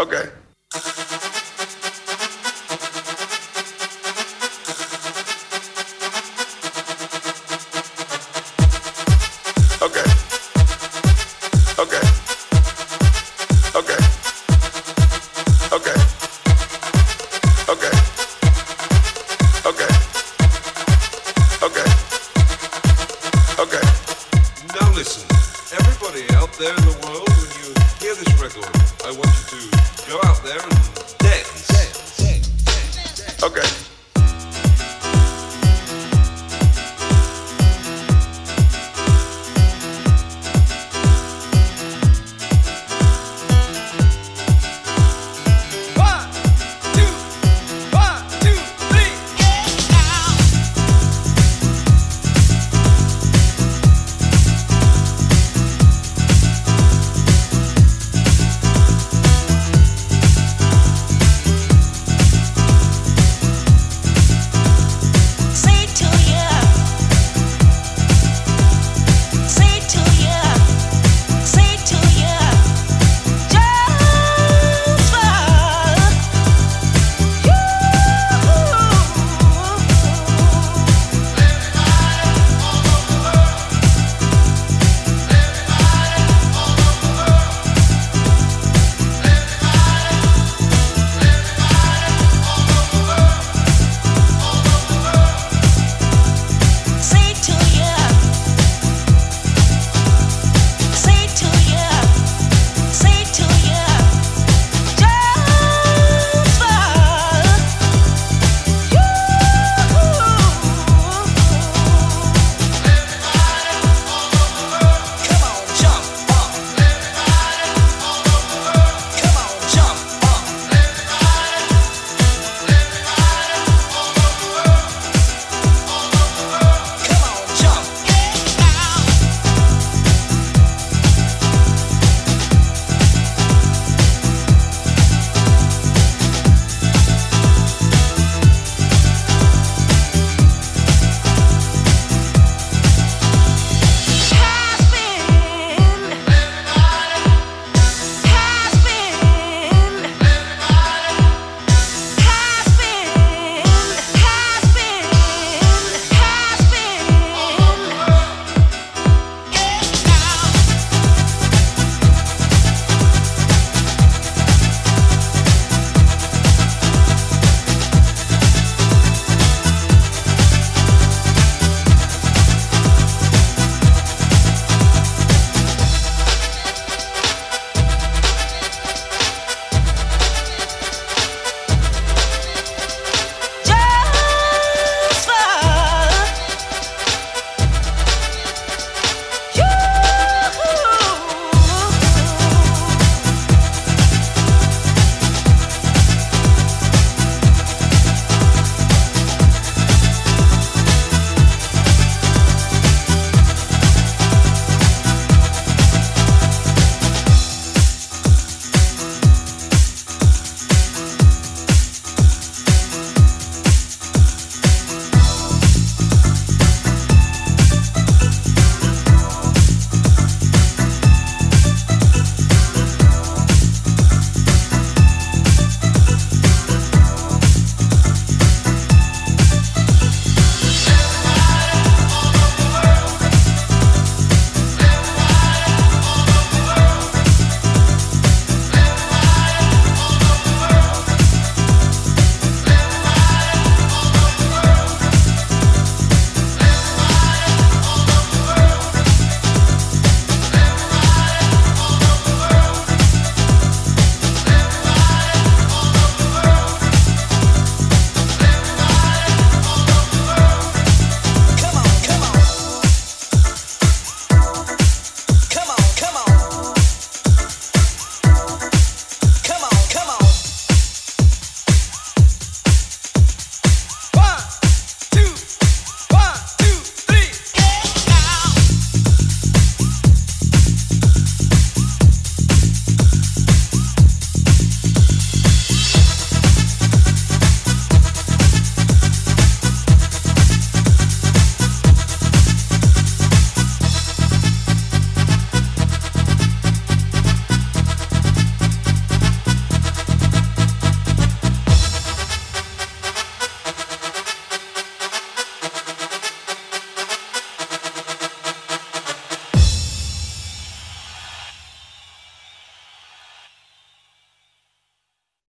Okay. To go out there and dance. Okay.